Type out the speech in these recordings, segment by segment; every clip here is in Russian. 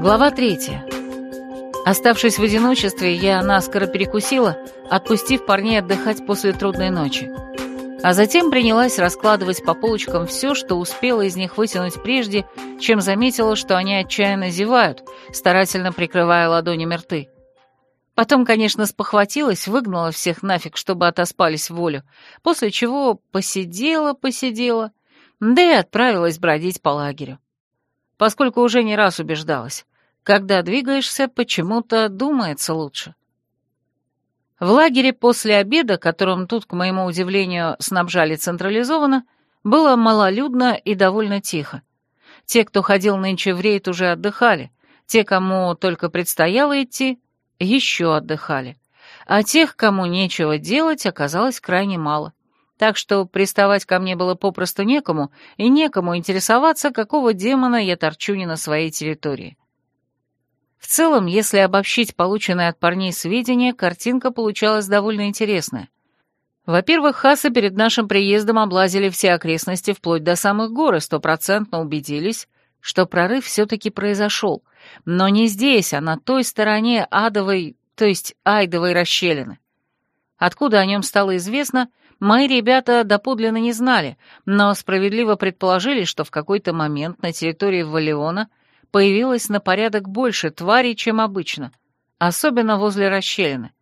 Глава третья. Оставшись в одиночестве, я наскоро перекусила, отпустив парней отдыхать после трудной ночи. А затем принялась раскладывать по полочкам все, что успела из них вытянуть прежде, чем заметила, что они отчаянно зевают, старательно прикрывая ладонями рты. Потом, конечно, спохватилась, выгнала всех нафиг, чтобы отоспались в волю, после чего посидела-посидела, да и отправилась бродить по лагерю. Поскольку уже не раз убеждалась, когда двигаешься, почему-то думается лучше. В лагере после обеда, которым тут, к моему удивлению, снабжали централизованно, было малолюдно и довольно тихо. Те, кто ходил нынче в рейд, уже отдыхали, те, кому только предстояло идти, еще отдыхали, а тех, кому нечего делать, оказалось крайне мало. Так что приставать ко мне было попросту некому, и некому интересоваться, какого демона я торчу не на своей территории. В целом, если обобщить полученные от парней сведения, картинка получалась довольно интересная. Во-первых, хасы перед нашим приездом облазили все окрестности вплоть до самых гор и стопроцентно убедились, что прорыв все-таки произошел, но не здесь, а на той стороне адовой, то есть айдовой расщелины. Откуда о нем стало известно, мои ребята доподлинно не знали, но справедливо предположили, что в какой-то момент на территории Валиона появилось на порядок больше тварей, чем обычно, особенно возле расщелины.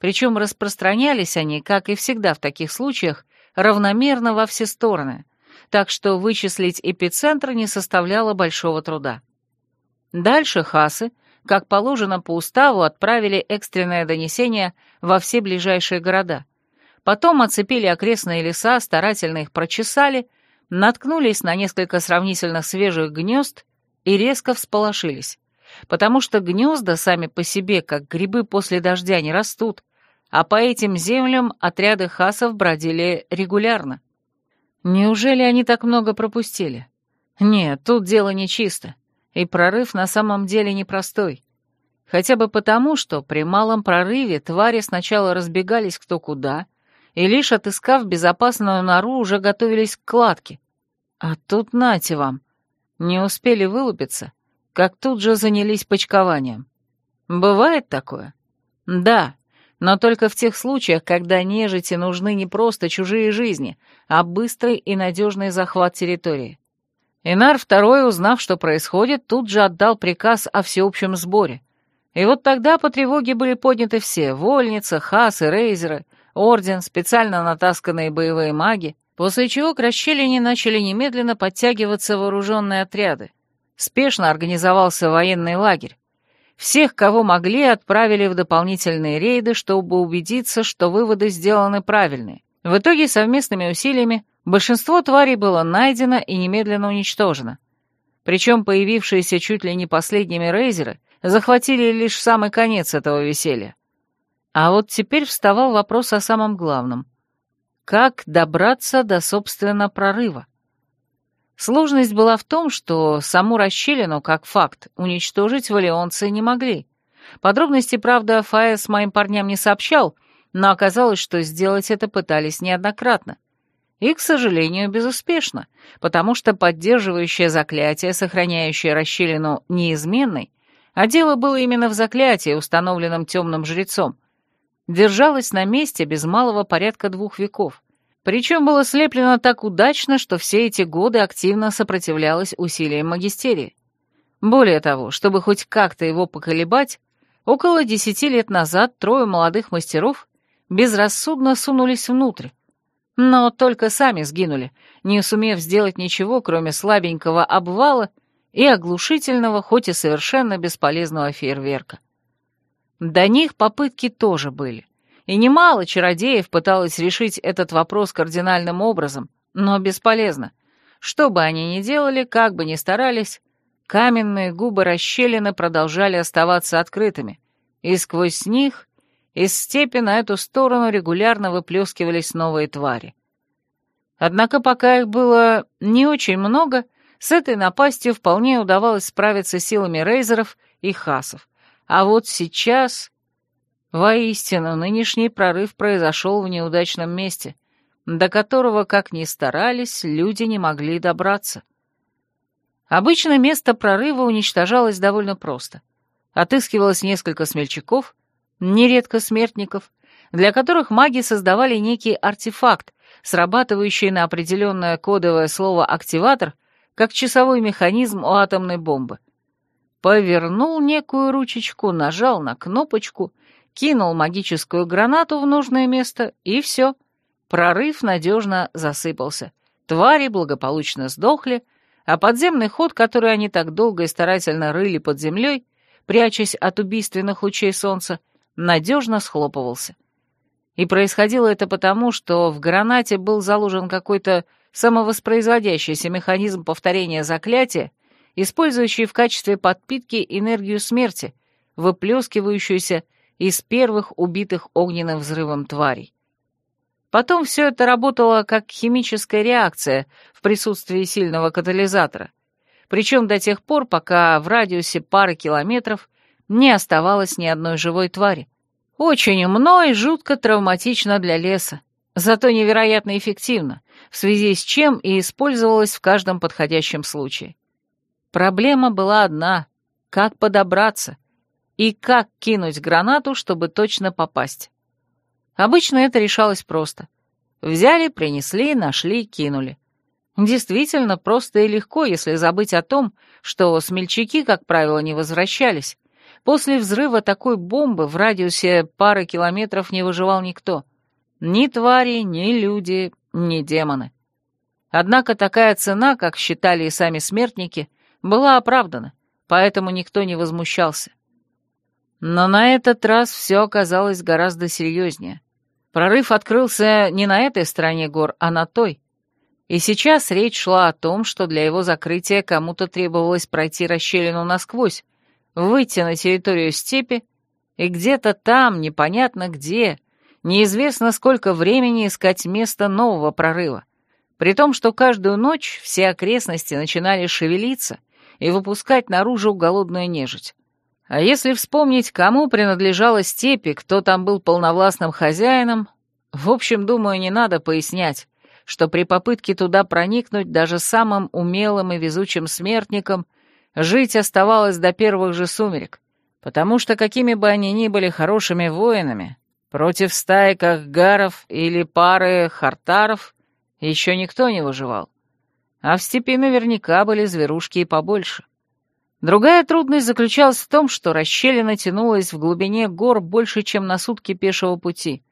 Причем распространялись они, как и всегда в таких случаях, равномерно во все стороны, так что вычислить эпицентр не составляло большого труда. Дальше хасы, как положено по уставу, отправили экстренное донесение во все ближайшие города. Потом оцепили окрестные леса, старательно их прочесали, наткнулись на несколько сравнительно свежих гнезд и резко всполошились, потому что гнезда сами по себе, как грибы после дождя, не растут, а по этим землям отряды хасов бродили регулярно. Неужели они так много пропустили? Нет, тут дело нечисто. И прорыв на самом деле непростой. Хотя бы потому, что при малом прорыве твари сначала разбегались кто куда, и лишь отыскав безопасную нору, уже готовились к кладке. А тут нате вам. Не успели вылупиться, как тут же занялись почкованием. Бывает такое? Да, но только в тех случаях, когда нежити нужны не просто чужие жизни, а быстрый и надежный захват территории. Инар II, узнав, что происходит, тут же отдал приказ о всеобщем сборе. И вот тогда по тревоге были подняты все — вольница, хасы, рейзеры, орден, специально натасканные боевые маги, после чего к расщелине начали немедленно подтягиваться вооруженные отряды. Спешно организовался военный лагерь. Всех, кого могли, отправили в дополнительные рейды, чтобы убедиться, что выводы сделаны правильные. В итоге совместными усилиями Большинство тварей было найдено и немедленно уничтожено. Причем появившиеся чуть ли не последними рейзеры захватили лишь самый конец этого веселья. А вот теперь вставал вопрос о самом главном. Как добраться до, собственно, прорыва? Сложность была в том, что саму расщелину, как факт, уничтожить валионцы не могли. Подробности, правда, Фаэс моим парням не сообщал, но оказалось, что сделать это пытались неоднократно. И, к сожалению, безуспешно, потому что поддерживающее заклятие, сохраняющее расщелину неизменной, а дело было именно в заклятии, установленном темным жрецом, держалось на месте без малого порядка двух веков. Причем было слеплено так удачно, что все эти годы активно сопротивлялось усилиям магистерии. Более того, чтобы хоть как-то его поколебать, около десяти лет назад трое молодых мастеров безрассудно сунулись внутрь, но только сами сгинули, не сумев сделать ничего, кроме слабенького обвала и оглушительного, хоть и совершенно бесполезного фейерверка. До них попытки тоже были, и немало чародеев пыталось решить этот вопрос кардинальным образом, но бесполезно. Что бы они ни делали, как бы ни старались, каменные губы расщелины продолжали оставаться открытыми, и сквозь них из степи на эту сторону регулярно выплескивались новые твари. Однако пока их было не очень много, с этой напастью вполне удавалось справиться силами рейзеров и хасов. А вот сейчас... Воистину, нынешний прорыв произошел в неудачном месте, до которого, как ни старались, люди не могли добраться. Обычно место прорыва уничтожалось довольно просто. Отыскивалось несколько смельчаков, нередко смертников, для которых маги создавали некий артефакт, срабатывающий на определенное кодовое слово «активатор», как часовой механизм у атомной бомбы. Повернул некую ручечку, нажал на кнопочку, кинул магическую гранату в нужное место, и все. Прорыв надежно засыпался. Твари благополучно сдохли, а подземный ход, который они так долго и старательно рыли под землей, прячась от убийственных лучей солнца, надежно схлопывался. И происходило это потому, что в гранате был заложен какой-то самовоспроизводящийся механизм повторения заклятия, использующий в качестве подпитки энергию смерти, выплескивающуюся из первых убитых огненным взрывом тварей. Потом все это работало как химическая реакция в присутствии сильного катализатора, причем до тех пор, пока в радиусе пары километров не оставалось ни одной живой твари. Очень умно и жутко травматично для леса, зато невероятно эффективно, в связи с чем и использовалось в каждом подходящем случае. Проблема была одна — как подобраться и как кинуть гранату, чтобы точно попасть. Обычно это решалось просто. Взяли, принесли, нашли, кинули. Действительно просто и легко, если забыть о том, что смельчаки, как правило, не возвращались, После взрыва такой бомбы в радиусе пары километров не выживал никто. Ни твари, ни люди, ни демоны. Однако такая цена, как считали и сами смертники, была оправдана, поэтому никто не возмущался. Но на этот раз все оказалось гораздо серьезнее. Прорыв открылся не на этой стороне гор, а на той. И сейчас речь шла о том, что для его закрытия кому-то требовалось пройти расщелину насквозь, выйти на территорию степи и где-то там, непонятно где, неизвестно сколько времени искать место нового прорыва, при том, что каждую ночь все окрестности начинали шевелиться и выпускать наружу голодную нежить. А если вспомнить, кому принадлежала степи, кто там был полновластным хозяином, в общем, думаю, не надо пояснять, что при попытке туда проникнуть даже самым умелым и везучим смертникам Жить оставалось до первых же сумерек, потому что какими бы они ни были хорошими воинами, против стаи гаров или пары хартаров еще никто не выживал. А в степи наверняка были зверушки и побольше. Другая трудность заключалась в том, что расщелина тянулась в глубине гор больше, чем на сутки пешего пути.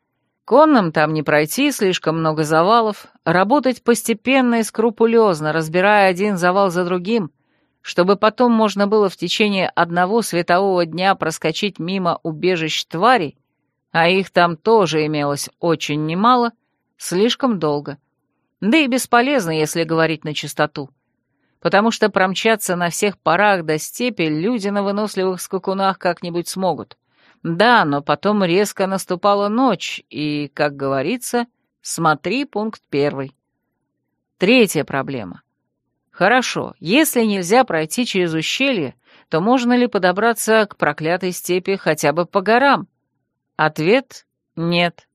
Конным там не пройти, слишком много завалов, работать постепенно и скрупулезно, разбирая один завал за другим — чтобы потом можно было в течение одного светового дня проскочить мимо убежищ тварей, а их там тоже имелось очень немало, слишком долго. Да и бесполезно, если говорить на чистоту. Потому что промчаться на всех парах до степи люди на выносливых скакунах как-нибудь смогут. Да, но потом резко наступала ночь, и, как говорится, смотри пункт первый. Третья проблема — Хорошо, если нельзя пройти через ущелье, то можно ли подобраться к проклятой степи хотя бы по горам? Ответ — нет.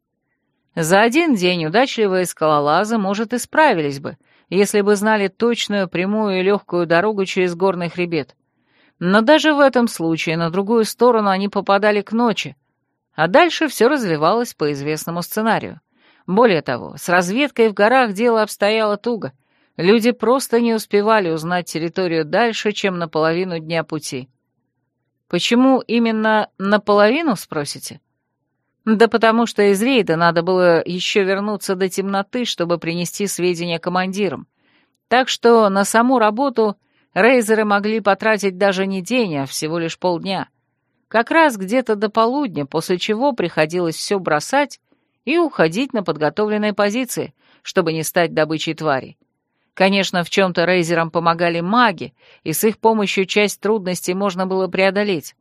За один день удачливые скалолазы, может, и справились бы, если бы знали точную прямую и легкую дорогу через горный хребет. Но даже в этом случае на другую сторону они попадали к ночи, а дальше все развивалось по известному сценарию. Более того, с разведкой в горах дело обстояло туго — Люди просто не успевали узнать территорию дальше, чем на половину дня пути. Почему именно наполовину, спросите? Да потому что из рейда надо было еще вернуться до темноты, чтобы принести сведения командирам. Так что на саму работу рейзеры могли потратить даже не день, а всего лишь полдня. Как раз где-то до полудня, после чего приходилось все бросать и уходить на подготовленные позиции, чтобы не стать добычей тварей. Конечно, в чем-то рейзерам помогали маги, и с их помощью часть трудностей можно было преодолеть.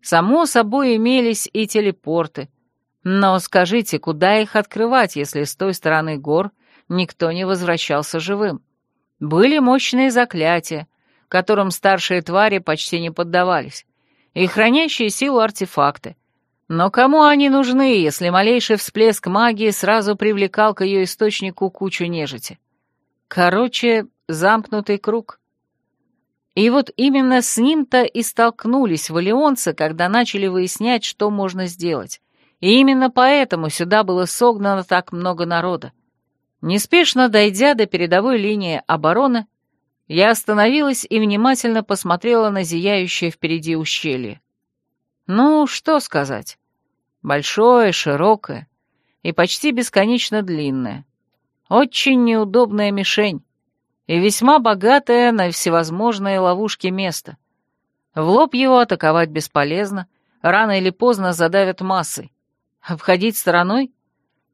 Само собой имелись и телепорты. Но скажите, куда их открывать, если с той стороны гор никто не возвращался живым? Были мощные заклятия, которым старшие твари почти не поддавались, и хранящие силу артефакты. Но кому они нужны, если малейший всплеск магии сразу привлекал к ее источнику кучу нежити? Короче, замкнутый круг. И вот именно с ним-то и столкнулись валионцы, когда начали выяснять, что можно сделать. И именно поэтому сюда было согнано так много народа. Неспешно дойдя до передовой линии обороны, я остановилась и внимательно посмотрела на зияющее впереди ущелье. Ну, что сказать. Большое, широкое и почти бесконечно длинное. Очень неудобная мишень и весьма богатое на всевозможные ловушки место. В лоб его атаковать бесполезно, рано или поздно задавят массой. Обходить стороной?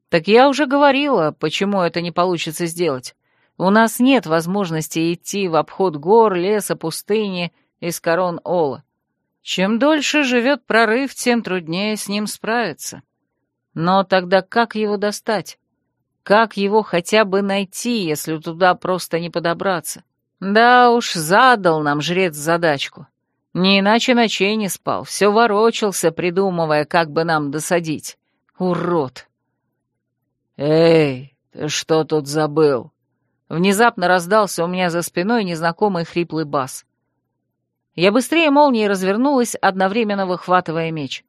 Так я уже говорила, почему это не получится сделать. У нас нет возможности идти в обход гор, леса, пустыни, из корон Ола. Чем дольше живет прорыв, тем труднее с ним справиться. Но тогда как его достать? Как его хотя бы найти, если туда просто не подобраться? Да уж, задал нам жрец задачку. Не иначе ночей не спал, все ворочался, придумывая, как бы нам досадить. Урод! «Эй, ты что тут забыл?» Внезапно раздался у меня за спиной незнакомый хриплый бас. Я быстрее молнии развернулась, одновременно выхватывая меч.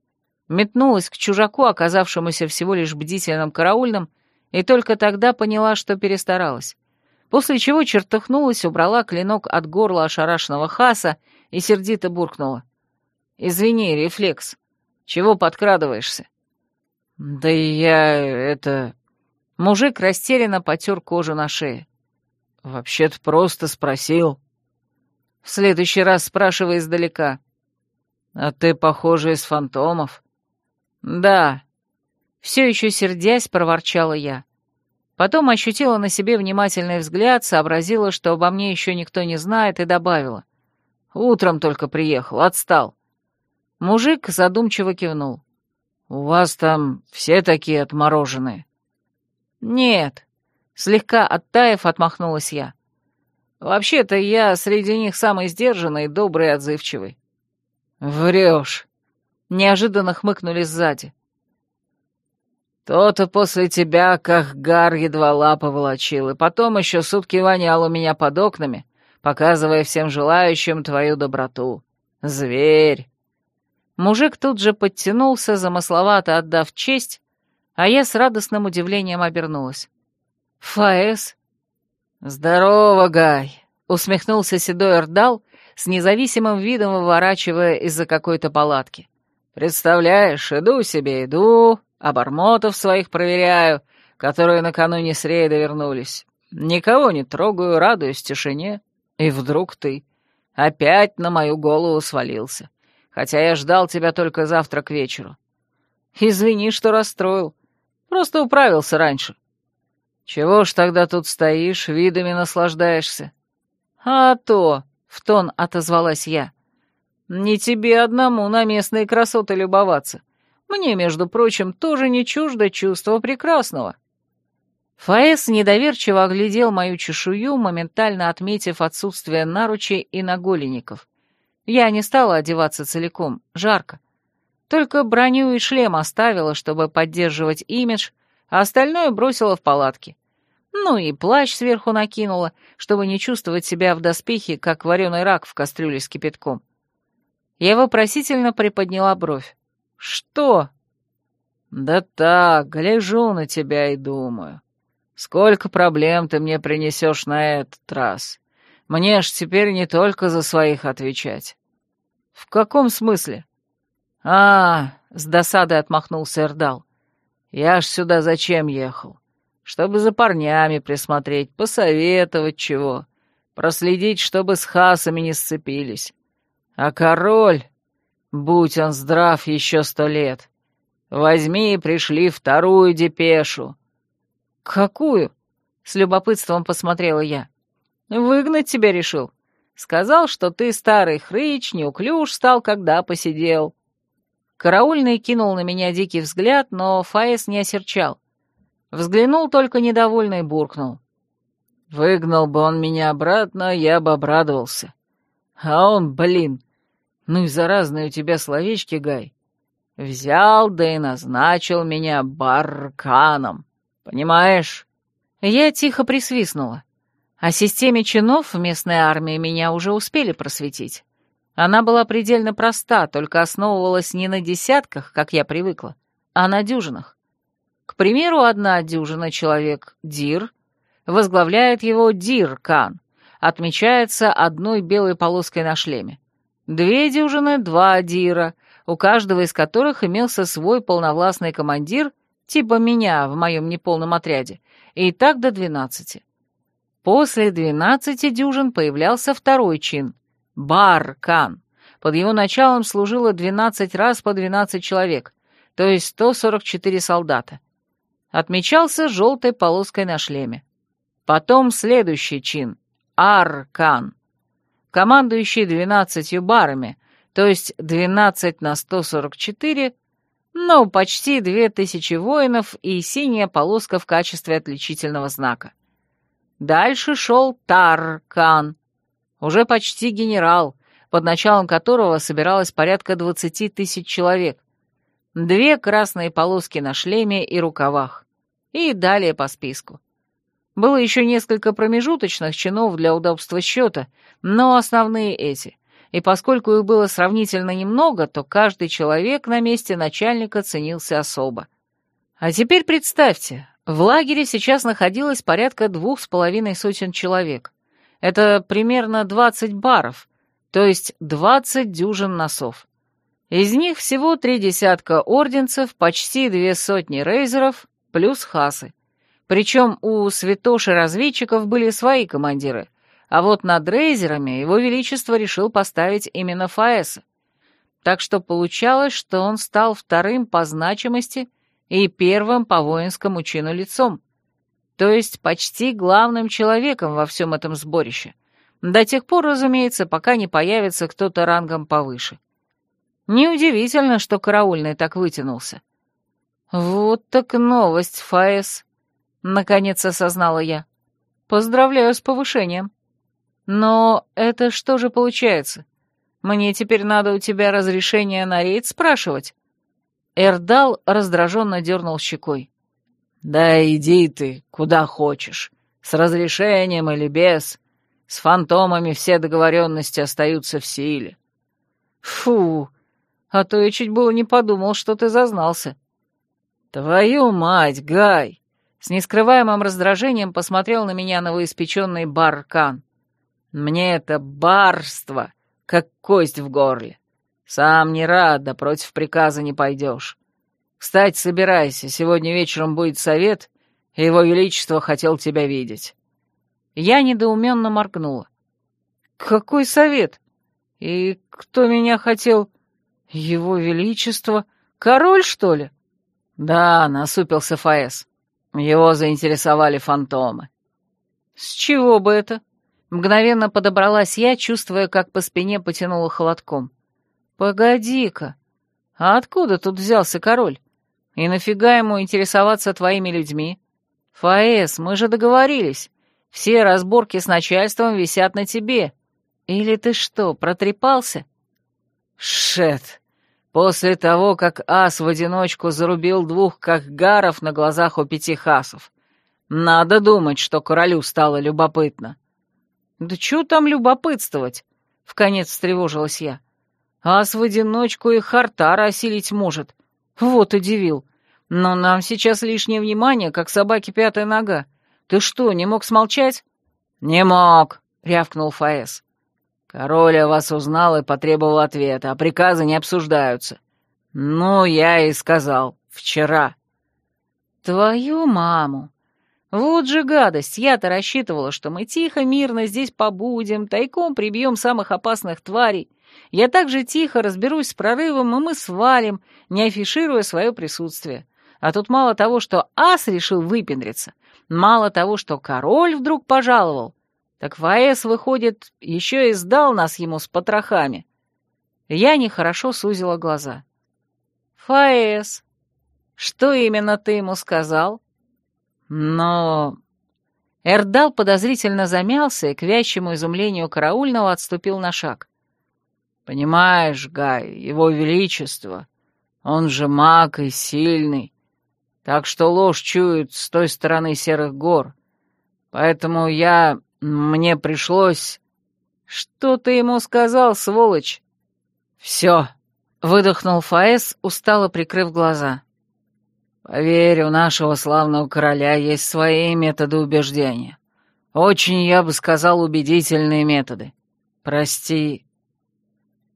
Метнулась к чужаку, оказавшемуся всего лишь бдительным караульным, и только тогда поняла, что перестаралась. После чего чертыхнулась, убрала клинок от горла ошарашенного хаса и сердито буркнула. «Извини, рефлекс. Чего подкрадываешься?» «Да я... это...» Мужик растерянно потер кожу на шее. «Вообще-то просто спросил». «В следующий раз спрашивай издалека». «А ты, похоже, из фантомов?» «Да». Все еще сердясь, проворчала я. Потом ощутила на себе внимательный взгляд, сообразила, что обо мне еще никто не знает, и добавила. «Утром только приехал, отстал». Мужик задумчиво кивнул. «У вас там все такие отмороженные?» «Нет», — слегка оттаив, отмахнулась я. «Вообще-то я среди них самый сдержанный, добрый и отзывчивый». «Врешь», — неожиданно хмыкнули сзади. «То-то после тебя Кахгар едва лапы волочил, и потом еще сутки вонял у меня под окнами, показывая всем желающим твою доброту. Зверь!» Мужик тут же подтянулся, замысловато отдав честь, а я с радостным удивлением обернулась. «Фаэс?» «Здорово, Гай!» — усмехнулся седой Ордал, с независимым видом выворачивая из-за какой-то палатки. «Представляешь, иду себе, иду, обормотов своих проверяю, которые накануне с рейда вернулись. Никого не трогаю, радуюсь тишине. И вдруг ты опять на мою голову свалился, хотя я ждал тебя только завтра к вечеру. Извини, что расстроил. Просто управился раньше. Чего ж тогда тут стоишь, видами наслаждаешься? А то, — в тон отозвалась я, — не тебе одному на местные красоты любоваться. Мне, между прочим, тоже не чуждо чувство прекрасного. Фаэс недоверчиво оглядел мою чешую, моментально отметив отсутствие наручей и наголенников. Я не стала одеваться целиком, жарко. Только броню и шлем оставила, чтобы поддерживать имидж, а остальное бросила в палатки. Ну и плащ сверху накинула, чтобы не чувствовать себя в доспехе, как вареный рак в кастрюле с кипятком. Я вопросительно приподняла бровь. «Что?» «Да так, гляжу на тебя и думаю. Сколько проблем ты мне принесешь на этот раз. Мне ж теперь не только за своих отвечать». «В каком смысле?» «А, — с досадой отмахнулся Эрдал, — я ж сюда зачем ехал? Чтобы за парнями присмотреть, посоветовать чего, проследить, чтобы с хасами не сцепились. А король, будь он здрав еще сто лет, возьми и пришли вторую депешу». «Какую?» — с любопытством посмотрела я. «Выгнать тебя решил. Сказал, что ты старый хрыч, неуклюж стал, когда посидел». Караульный кинул на меня дикий взгляд, но Фаэс не осерчал. Взглянул только недовольно и буркнул. «Выгнал бы он меня обратно, я бы обрадовался. А он, блин, ну и заразные у тебя словечки, Гай. Взял, да и назначил меня барканом. Понимаешь?» Я тихо присвистнула. О системе чинов в местной армии меня уже успели просветить. Она была предельно проста, только основывалась не на десятках, как я привыкла, а на дюжинах. К примеру, одна дюжина человек — Дир, возглавляет его Дир-Кан, отмечается одной белой полоской на шлеме. Две дюжины — два Дира, у каждого из которых имелся свой полновластный командир, типа меня в моем неполном отряде, и так до двенадцати. После двенадцати дюжин появлялся второй чин — Бар-Кан. Под его началом служило двенадцать раз по двенадцать человек, то есть сто сорок четыре солдата. Отмечался желтой полоской на шлеме. Потом следующий чин — Ар-Кан, командующий двенадцатью барами, то есть двенадцать на сто сорок четыре ну, почти две тысячи воинов и синяя полоска в качестве отличительного знака. Дальше шел Тар-Кан, уже почти генерал, под началом которого собиралось порядка двадцати тысяч человек. Две красные полоски на шлеме и рукавах. И далее по списку. Было еще несколько промежуточных чинов для удобства счета, но основные эти — и поскольку их было сравнительно немного, то каждый человек на месте начальника ценился особо. А теперь представьте, в лагере сейчас находилось порядка двух с половиной сотен человек. Это примерно 20 баров, то есть 20 дюжин носов. Из них всего три десятка орденцев, почти две сотни рейзеров, плюс хасы. Причем у святоши-разведчиков были свои командиры, а вот над рейзерами его величество решил поставить именно Фаэса. Так что получалось, что он стал вторым по значимости и первым по воинскому чину лицом, то есть почти главным человеком во всем этом сборище. До тех пор, разумеется, пока не появится кто-то рангом повыше. Неудивительно, что караульный так вытянулся. «Вот так новость, Фаэс», — наконец осознала я. «Поздравляю с повышением». Но это что же получается? Мне теперь надо у тебя разрешение на рейд спрашивать?» Эрдал раздраженно дернул щекой. «Да иди ты, куда хочешь, с разрешением или без. С фантомами все договоренности остаются в силе». «Фу, а то я чуть было не подумал, что ты зазнался». «Твою мать, Гай!» С нескрываемым раздражением посмотрел на меня новоиспеченный Баркан. Мне это барство, как кость в горле. Сам не рад, да против приказа не пойдешь. Кстати, собирайся, сегодня вечером будет совет, и его величество хотел тебя видеть». Я недоуменно моргнула. «Какой совет? И кто меня хотел? Его величество? Король, что ли?» «Да», — насупился Фаэс. Его заинтересовали фантомы. «С чего бы это?» Мгновенно подобралась я, чувствуя, как по спине потянуло холодком. «Погоди-ка, а откуда тут взялся король? И нафига ему интересоваться твоими людьми? Фаэс, мы же договорились. Все разборки с начальством висят на тебе. Или ты что, протрепался?» «Шет!» После того, как ас в одиночку зарубил двух кахгаров на глазах у пяти хасов. Надо думать, что королю стало любопытно. «Да чего там любопытствовать?» — вконец встревожилась я. «Ас в одиночку и Хартара осилить может. Вот удивил. Но нам сейчас лишнее внимание, как собаке пятая нога. Ты что, не мог смолчать?» «Не мог», — рявкнул Фаэс. «Король о вас узнал и потребовал ответа, а приказы не обсуждаются. Ну, я и сказал. Вчера». «Твою маму!» Вот же гадость, я-то рассчитывала, что мы тихо, мирно здесь побудем, тайком прибьем самых опасных тварей. Я также тихо разберусь с прорывом, и мы свалим, не афишируя свое присутствие. А тут мало того, что ас решил выпендриться, мало того, что король вдруг пожаловал, так Ваэс, выходит, еще и сдал нас ему с потрохами. Я нехорошо сузила глаза. «Фаэс, что именно ты ему сказал?» Но... Эрдал подозрительно замялся и к вящему изумлению караульного отступил на шаг. «Понимаешь, Гай, его величество, он же маг и сильный, так что ложь чует с той стороны серых гор. Поэтому я Мне пришлось... Что ты ему сказал, сволочь? Все, выдохнул Фаэс, устало прикрыв глаза. Поверь, у нашего славного короля есть свои методы убеждения. Очень, я бы сказал, убедительные методы. Прости.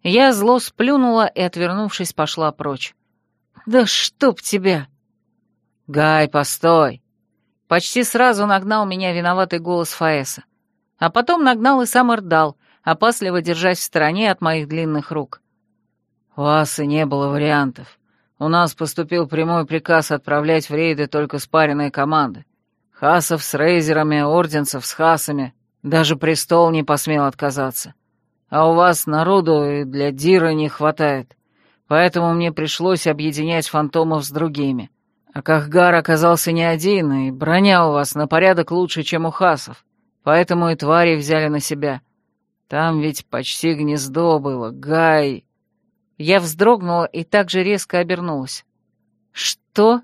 Я зло сплюнула и, отвернувшись, пошла прочь. «Да чтоб тебя!» «Гай, постой!» Почти сразу нагнал меня виноватый голос Фаэса. А потом нагнал и сам Эрдал, опасливо держась в стороне от моих длинных рук. «У Асы не было вариантов. У нас поступил прямой приказ отправлять в рейды только спаренные команды. Хасов с рейзерами, орденцев с хасами. Даже престол не посмел отказаться. А у вас народу и для Дира не хватает. Поэтому мне пришлось объединять фантомов с другими. А Кахгар оказался не один, и броня у вас на порядок лучше, чем у хасов. Поэтому и твари взяли на себя. Там ведь почти гнездо было, Гай. Я вздрогнула и так же резко обернулась. «Что?»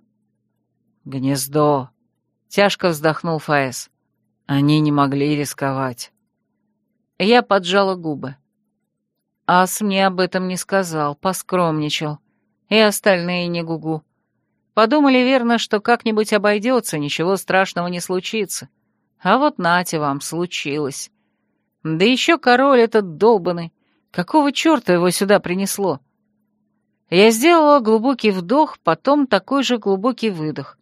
«Гнездо», — тяжко вздохнул Фаэс. «Они не могли рисковать». Я поджала губы. Ас мне об этом не сказал, поскромничал. И остальные не гугу. Подумали верно, что как-нибудь обойдется, ничего страшного не случится. А вот нате вам, случилось. Да еще король этот долбанный. Какого черта его сюда принесло? Я сделала глубокий вдох, потом такой же глубокий выдох,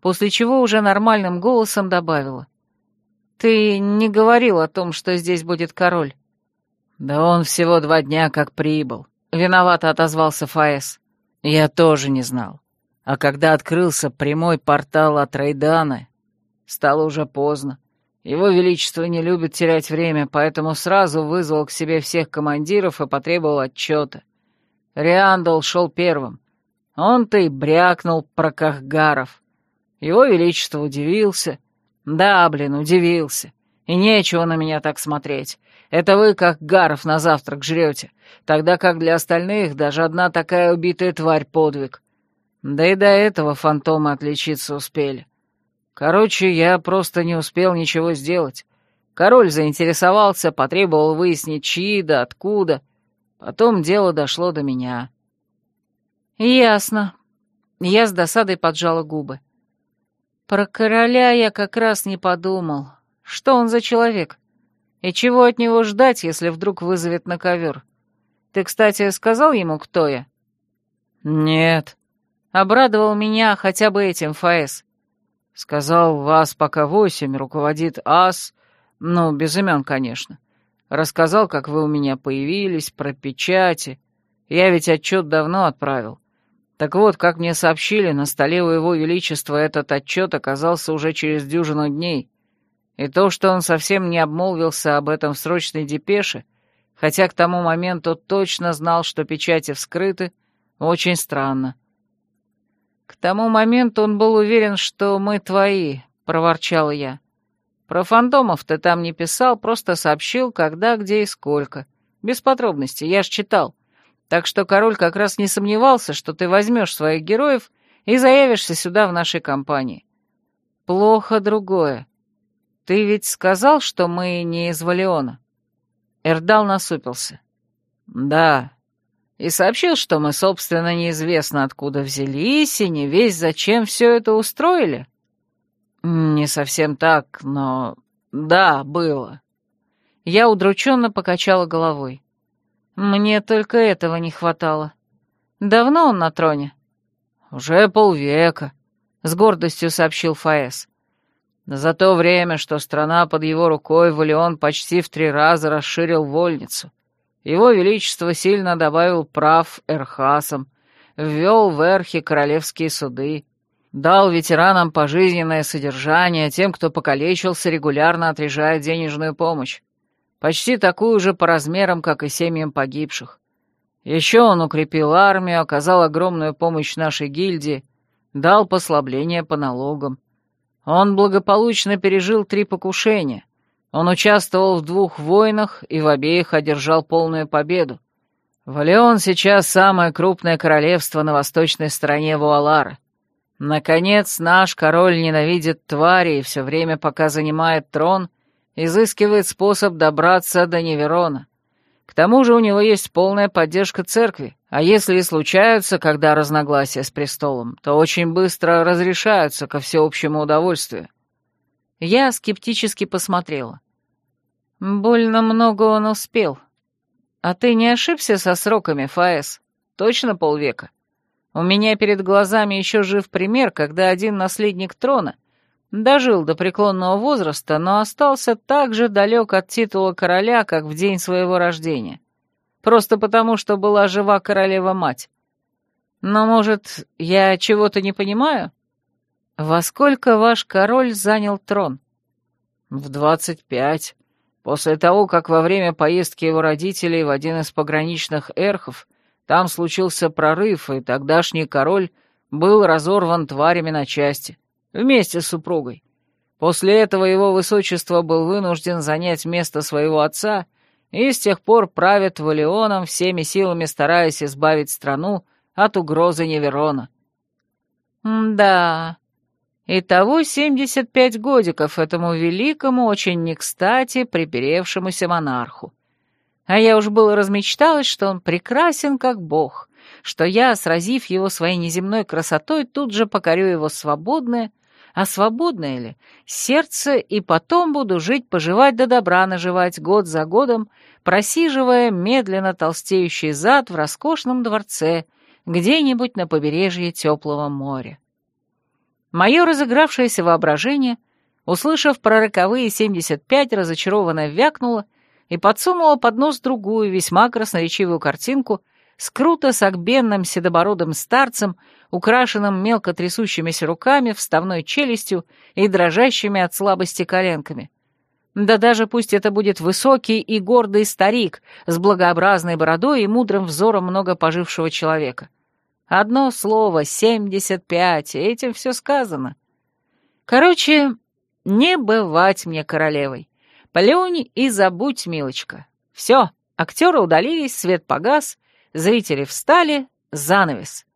после чего уже нормальным голосом добавила. «Ты не говорил о том, что здесь будет король?» «Да он всего два дня как прибыл», — виновато отозвался Фаэс. «Я тоже не знал. А когда открылся прямой портал от Рейдана, стало уже поздно. Его Величество не любит терять время, поэтому сразу вызвал к себе всех командиров и потребовал отчета. Риандал шел первым. Он-то и брякнул про Кахгаров. Его Величество удивился. Да, блин, удивился. И нечего на меня так смотреть. Это вы, как гаров, на завтрак жрете, тогда как для остальных даже одна такая убитая тварь подвиг. Да и до этого фантомы отличиться успели. Короче, я просто не успел ничего сделать. Король заинтересовался, потребовал выяснить, чьи да откуда. Потом дело дошло до меня. «Ясно». Я с досадой поджала губы. «Про короля я как раз не подумал. Что он за человек? И чего от него ждать, если вдруг вызовет на ковер? Ты, кстати, сказал ему, кто я?» «Нет», Обрадовал меня хотя бы этим, Фаэс. Сказал, вас пока восемь, руководит ас, ну, без имен, конечно. Рассказал, как вы у меня появились, про печати. Я ведь отчет давно отправил. Так вот, как мне сообщили, на столе у его величества этот отчет оказался уже через дюжину дней. И то, что он совсем не обмолвился об этом в срочной депеше, хотя к тому моменту точно знал, что печати вскрыты, очень странно. «К тому моменту он был уверен, что мы твои», — проворчал я. «Про фантомов ты там не писал, просто сообщил, когда, где и сколько. Без подробностей, я ж читал. Так что король как раз не сомневался, что ты возьмешь своих героев и заявишься сюда в нашей компании. Плохо другое. Ты ведь сказал, что мы не из Валиона?» Эрдал насупился. «Да, и сообщил, что мы, собственно, неизвестно откуда взялись и не весь зачем все это устроили. Не совсем так, но да, было. Я удрученно покачала головой. Мне только этого не хватало. Давно он на троне? Уже полвека, с гордостью сообщил Фаэс. За то время, что страна под его рукой, Валион почти в три раза расширил вольницу. Его Величество сильно добавил прав Эрхасам, ввел в Эрхи королевские суды, дал ветеранам пожизненное содержание, тем, кто покалечился, регулярно отрежая денежную помощь. Почти такую же по размерам, как и семьям погибших. Еще он укрепил армию, оказал огромную помощь нашей гильдии, дал послабление по налогам. Он благополучно пережил три покушения, он участвовал в двух войнах и в обеих одержал полную победу. Валеон сейчас самое крупное королевство на восточной стороне Вуалара. Наконец, наш король ненавидит твари и все время, пока занимает трон, изыскивает способ добраться до Неверона. К тому же у него есть полная поддержка церкви, а если и случаются, когда разногласия с престолом, то очень быстро разрешаются ко всеобщему удовольствию. Я скептически посмотрела. Больно много он успел. А ты не ошибся со сроками, Фаэс? Точно полвека? У меня перед глазами еще жив пример, когда один наследник трона дожил до преклонного возраста, но остался так же далек от титула короля, как в день своего рождения. Просто потому, что была жива королева-мать. Но, может, я чего-то не понимаю? Во сколько ваш король занял трон? В двадцать пять. После того, как во время поездки его родителей в один из пограничных эрхов там случился прорыв, и тогдашний король был разорван тварями на части, вместе с супругой. После этого его высочество был вынужден занять место своего отца и с тех пор правит Валионом, всеми силами стараясь избавить страну от угрозы Неверона. «Да, Итого семьдесят пять годиков этому великому, очень не кстати, приперевшемуся монарху. А я уж было размечталась, что он прекрасен как бог, что я, сразив его своей неземной красотой, тут же покорю его свободное, а свободное ли, сердце, и потом буду жить-поживать да добра наживать год за годом, просиживая медленно толстеющий зад в роскошном дворце где-нибудь на побережье теплого моря. Мое разыгравшееся воображение, услышав про роковые 75, разочарованно вякнуло и подсунула под нос другую, весьма красноречивую картинку с круто согбенным седобородым старцем, украшенным мелко трясущимися руками, вставной челюстью и дрожащими от слабости коленками. Да даже пусть это будет высокий и гордый старик с благообразной бородой и мудрым взором много пожившего человека. Одно слово — семьдесят пять, этим все сказано. Короче, не бывать мне королевой. Плюнь и забудь, милочка. Все, актеры удалились, свет погас, зрители встали, занавес.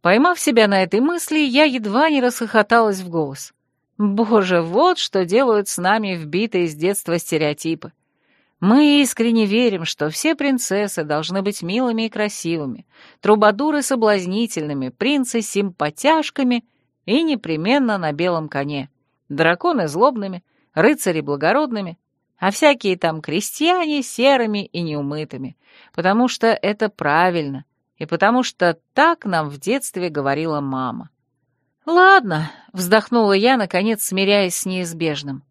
Поймав себя на этой мысли, я едва не расхохоталась в голос. Боже, вот что делают с нами вбитые с детства стереотипы. Мы искренне верим, что все принцессы должны быть милыми и красивыми, трубадуры соблазнительными, принцы симпатяшками и непременно на белом коне, драконы злобными, рыцари благородными, а всякие там крестьяне серыми и неумытыми, потому что это правильно, и потому что так нам в детстве говорила мама. «Ладно», — вздохнула я, наконец смиряясь с неизбежным.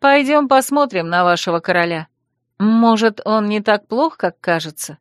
«Пойдем посмотрим на вашего короля. Может, он не так плох, как кажется?»